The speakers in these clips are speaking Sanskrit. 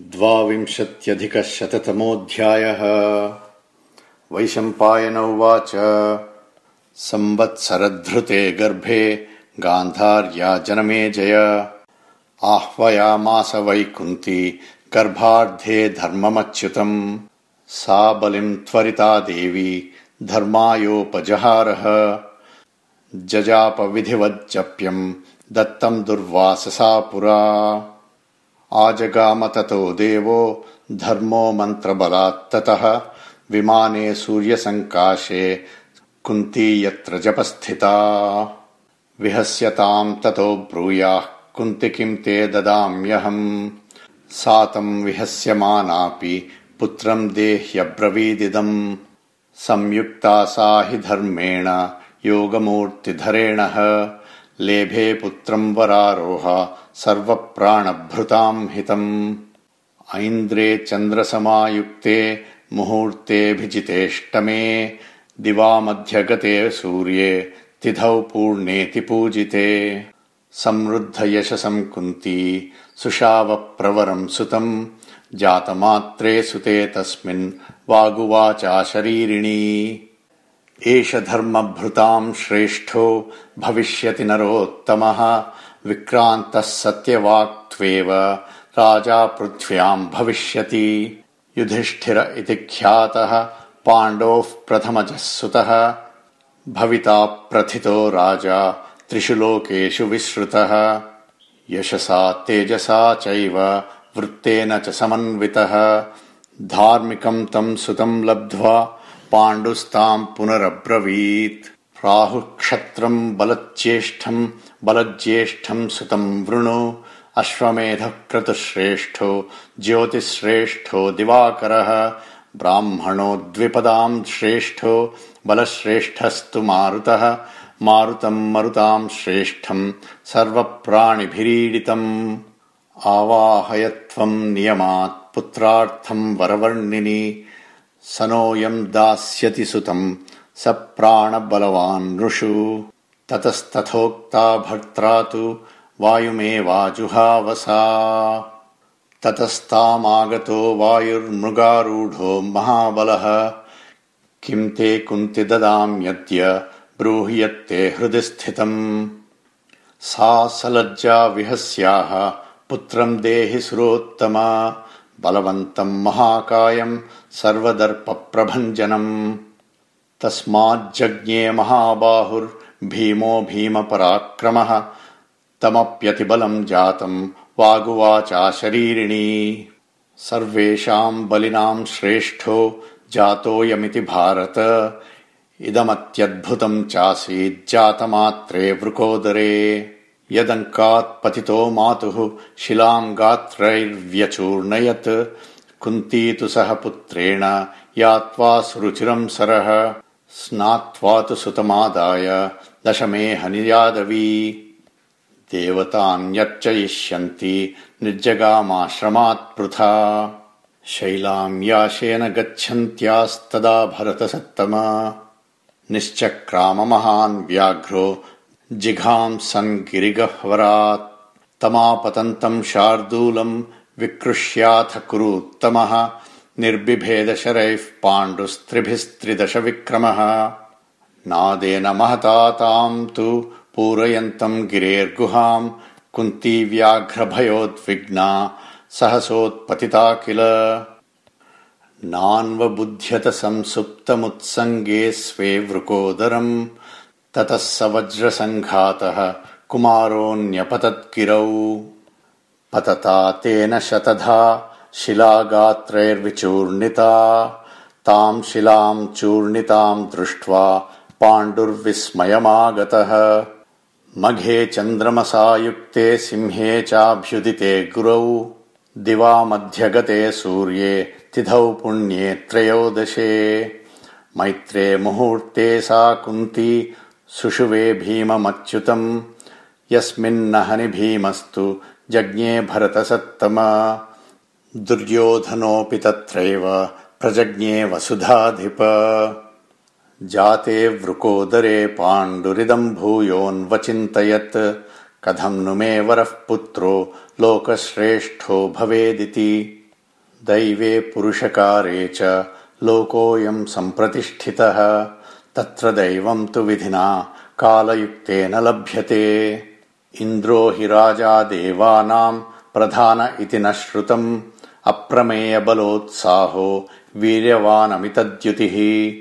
द्वाविंशत्यधिकशततमोऽध्यायः। वैशम्पायन उवाच। संवत्सरद्धृते गर्भे गान्धार्या जनमे जय। आह्वयामास वैकुन्ती गर्भार्धे धर्ममच्युतम्। सा बलिम् त्वरिता देवी धर्मायोपजहारः। जजापविधिवज्जप्यम् दत्तम् दुर्वाससा पुरा आजगाम ततो देवो धर्मो मन्त्रबलात्ततः विमाने सूर्यसङ्काशे कुन्ती यत्र जपस्थिता। विहस्यताम् ततो ब्रूयाः कुन्ति किम् ते ददाम्यहम्। सा तम् विहस्यमानापि पुत्रम् देह्यब्रवीदिदम्। संयुक्ता सा हि धर्मेण योगमूर्तिधरेणः लेभे पुत्रम् वरारोह सर्वप्राणभृताम् हितम्। ऐन्द्रे चन्द्रसमायुक्ते मुहूर्तेऽभिजितेष्टमे दिवामध्यगते सूर्ये तिथौ पूर्णेति पूजिते। समृद्धयशसम् कुन्ती सुषावप्रवरम् सुतम् जातमात्रे सुते तस्मिन् वागुवाचा शरीरिणी एष धर्मभृताम् श्रेष्ठो भविष्यति नरोत्तमः विक्रान्तः सत्यवाक्त्वेव राजा पृथ्व्याम् भविष्यति। युधिष्ठिर इति ख्यातः पाण्डोः प्रथमजः सुतः। भविता प्रथितो राजा त्रिषु लोकेषु विश्रुतः यशसा तेजसा चैव वृत्तेन च समन्वितः। धार्मिकम् तम् सुतम् लब्ध्वा पाण्डुस्ताम् पुनरब्रवीत्। प्राहुः क्षत्रम् बलज्येष्ठम् सुतम् वृणु। अश्वमेधः क्रतुश्रेष्ठो ज्योतिश्रेष्ठो दिवाकरः। ब्राह्मणो द्विपदाम् श्रेष्ठो बलश्रेष्ठस्तु मारुतः। मारुतम् मरुताम् श्रेष्ठम् सर्वप्राणिभिरीडितम्। आवाहयत्वम् नियमात् पुत्रार्थम् वरवर्णिनि स नोऽयम् दास्यति सुतम् स प्राणबलवान् नृषु। ततस्तथोक्ता भर्त्रा तु वायुमेवाजुहावसा। ततस्तामागतो वायुर्मृगारूढो महाबलः। किम् ते कुन्ति ददाम्यद्य ब्रूहि यत्ते हृदि स्थितम्। सा सलज्जा विहस्याः पुत्रम् देहि सुरोत्तमा बलवन्तम् महाकायम् सर्वदर्पप्रभञ्जनम्। तस्माज्जज्ञे महाबाहुर्भीमो भीमपराक्रमः। तमप्यतिबलम् जातम् वागुवाचा शरीरिणी सर्वेषाम् बलिनाम् श्रेष्ठो जातोऽयमिति भारत। इदमत्यद्भुतम् चासीज्जातमात्रे वृकोदरे यदङ्कात्पतितो मातुः शिलाम् गात्रैर्व्यचूर्णयत् कुन्ती तु सह पुत्रेण यात्वा सुरुचिरम् सरः स्नात्वा तु सुतमादाय दशमे हनियादवी। देवतान्यर्चयिष्यन्ति निर्जगामाश्रमात्पृथा शैलाम् याशेन गच्छन्त्यास्तदा भरतसत्तमा। निश्चक्राम महान् व्याघ्रो जिघांसन् गिरिगह्वरात् तमापतन्तम् शार्दूलम् विकृष्याथ कुरूत्तमः निर्बिभेदशरैः पाण्डुस्त्रिभिस्त्रिदश विक्रमः नादेन महता ताम् तु पूरयन्तम् गिरेर्गुहाम् कुन्ती व्याघ्रभयोद्विग्ना सहसोत्पतिता किल। नान्वबुध्यत संसुप्तमुत्सङ्गे स्वे वृकोदरम् ततः स वज्रसङ्घातः कुमारोऽन्यपतद्गिरौ पतता तेन शतधा शिलागात्रैर्विचूर्णिता। ताम् शिलाम् चूर्णिताम् दृष्ट्वा पाण्डुर्विस्मयमागतः। मघे चन्द्रमसायुक्ते सिंहे चाभ्युदिते गुरौ। दिवामध्यगते सूर्ये तिथौ पुण्ये त्रयोदशे। मैत्रे मुहूर्ते सा कुन्ती सुषुवे भीममच्युतम्। यस्मिन्नहनि भीमस्तु जज्ञे भरतसत्तम। दुर्योधनोऽपि तत्रैव प्रजज्ञे वसुधाधिप। जाते वृकोदरे पाण्डुरिदम् भूयोऽन्वचिन्तयत् कथम् नु मे वरः पुत्रो लोकश्रेष्ठो भवेदिति। दैवे पुरुषकारे च लोकोऽयम् सम्प्रतिष्ठितः तत्र दैवम् तु विधिना कालयुक्तेन लभ्यते। इन्द्रो हि राजा देवानाम् प्रधान इति न श्रुतम्। अप्रमेयबलोत्साहो वीर्यवानमितद्युतिः।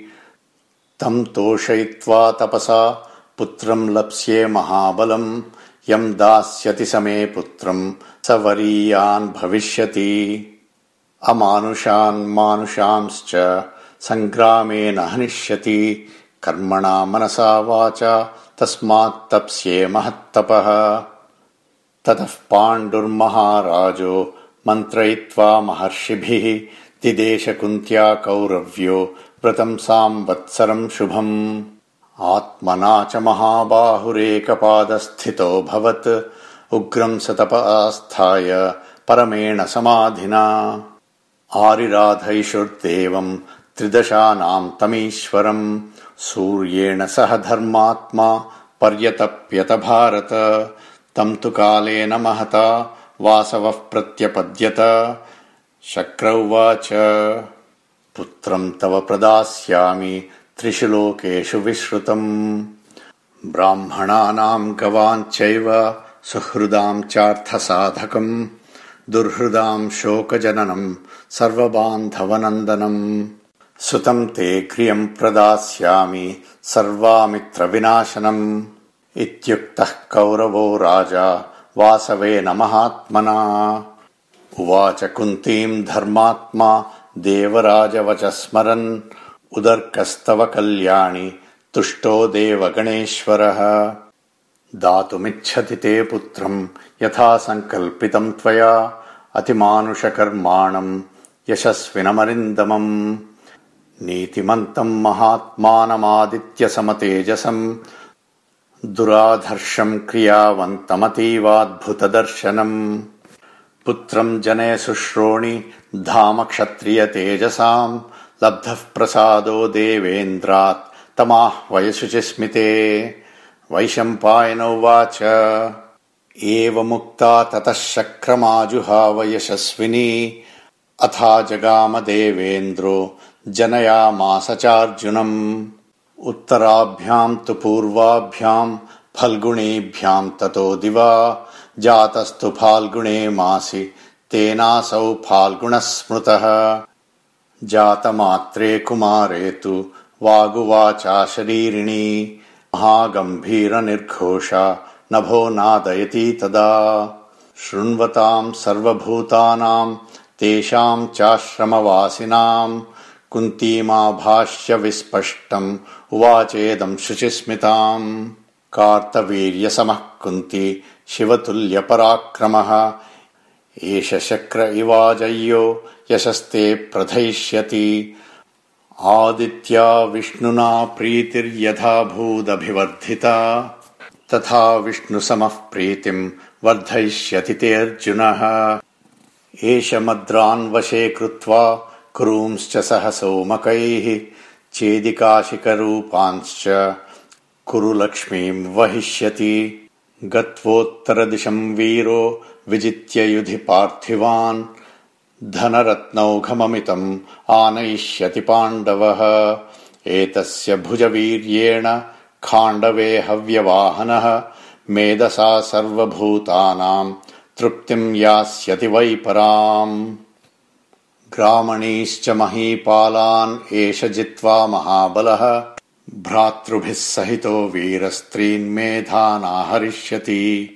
तम् तोषयित्वा तपसा पुत्रम् लप्स्ये महाबलम्। यम् दास्यति समे पुत्रम् स वरीयान् भविष्यति। अमानुषान् मानुषांश्च सङ्ग्रामेण हनिष्यति कर्मणा मनसा वाचा तस्मात्तप्स्ये महत्तपः। ततः पाण्डुर्महाराजो मन्त्रयित्वा महर्षिभिः दिदेशकुन्त्या कौरव्यो व्रतम् साम्वत्सरम् शुभम्। आत्मना च महाबाहुरेकपादस्थितोऽभवत् उग्रम् स तप आस्थाय परमेण समाधिना। आरिराधैषुर्देवम् त्रिदशानाम् तमीश्वरम्। सूर्येण सह धर्मात्मा पर्यतप्यत भारत तम् तु कालेन महता वासवः प्रत्यपद्यत। शक्र उवाच पुत्रम् तव प्रदास्यामि त्रिषु लोकेषु विश्रुतम्। ब्राह्मणानाम् गवाञ्चैव सुहृदाम् चार्थसाधकम्। दुर्हृदाम् शोकजननम् सर्वबान्धवनन्दनम् सुतम् ते क्रियम् प्रदास्यामि सर्वामित्रविनाशनम्। इत्युक्तः कौरवो राजा वासवेन महात्मना। उवाच कुन्तीम् धर्मात्मा देवराजवच स्मरन् उदर्कस्तव कल्याणि तुष्टो देवगणेश्वरः। दातुमिच्छति ते पुत्रम् यथा सङ्कल्पितम् त्वया। अतिमानुषकर्माणम् यशस्विनमरिन्दमम् नीतिमन्तम् महात्मानमादित्यसमतेजसम् दुराधर्षम् क्रियावन्तमतीवाद्भुतदर्शनम् पुत्रम् जने शुश्रोणि धाम क्षत्रियतेजसाम् लब्धः प्रसादो देवेन्द्रात् तमाह्वयशुचिस्मिते वैशम्पायन उवाच। एवमुक्ता ततः शक्रमाजुहाव यशस्विनी अथा जगाम देवेन्द्रो जनयामास चार्जुनम्। उत्तराभ्याम् तु पूर्वाभ्याम् फल्गुणीभ्याम् ततो दिवा। जातस्तु फाल्गुणे मासि तेनासौ फाल्गुणः स्मृतः जातमात्रे कुमारे तु वागुवाचा शरीरिणी महागम्भीरनिर्घोषा नभो नादयति तदा। शृण्वताम् सर्वभूतानाम् तेषाम् चाश्रमवासिनाम् कुन्तीमाभाष्य विस्पष्टम् उवाचेदम् शुचिस्मिताम्। कार्तवीर्यसमः कुन्ती शिवतुल्यपराक्रमः। एष शक्र इवाजय्यो यशस्ते प्रथयिष्यति आदित्या विष्णुना प्रीतिर्यथा भूदभिवर्धिता। तथा विष्णुसमः प्रीतिम् वर्धयिष्यति ते अर्जुनः। एष मद्रान् वशे कृत्वा कुरूंश्च सह सोमकैः चेदिकाशिकरूपांश्च कुरु लक्ष्मीम् वहिष्यति। गत्वोत्तरदिशम् वीरो विजित्य युधि पार्थिवान् धनरत्नौघममितम् आनयिष्यति पाण्डवः। एतस्य भुजवीर्येण खाण्डवे हव्यवाहनः मेधसा सर्वभूतानाम् तृप्तिम् यास्यति वै पराम् ग्रामणीश्च महीपालान् एष जित्वा महाबलः। भ्रातृभिः सहितो वीरस्त्रीन्मेधानाहरिष्यति